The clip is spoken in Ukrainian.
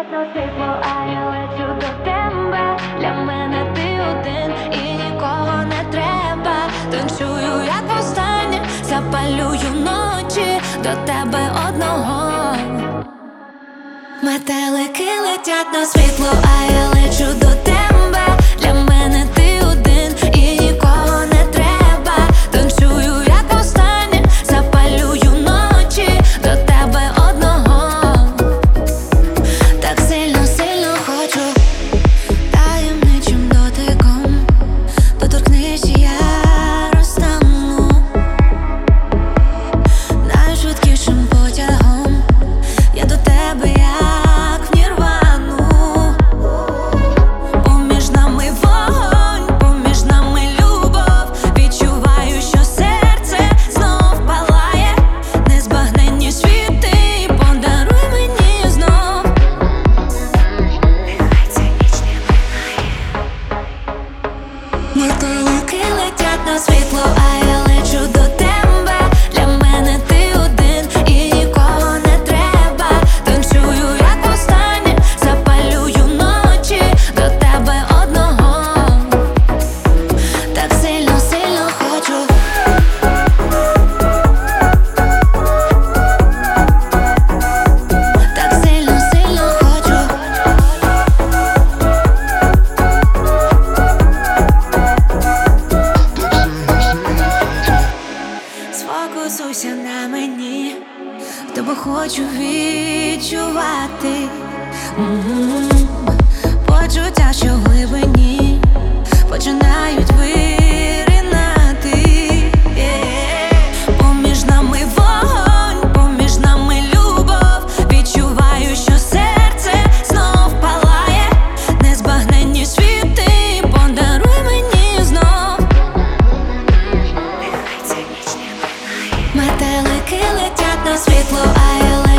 Згасло світло, а я лечу до тебе. Для мене ти один і нікого не треба. Танцюю, як востаннє, запалюю ночі до тебе одного. Метелики летять на світло, а я лечу до тебе. Метелики летять на світло, а я лечу до Сфокусуйся на мені, тебе хочу відчувати. Почуття, Метелики летять на світло, а я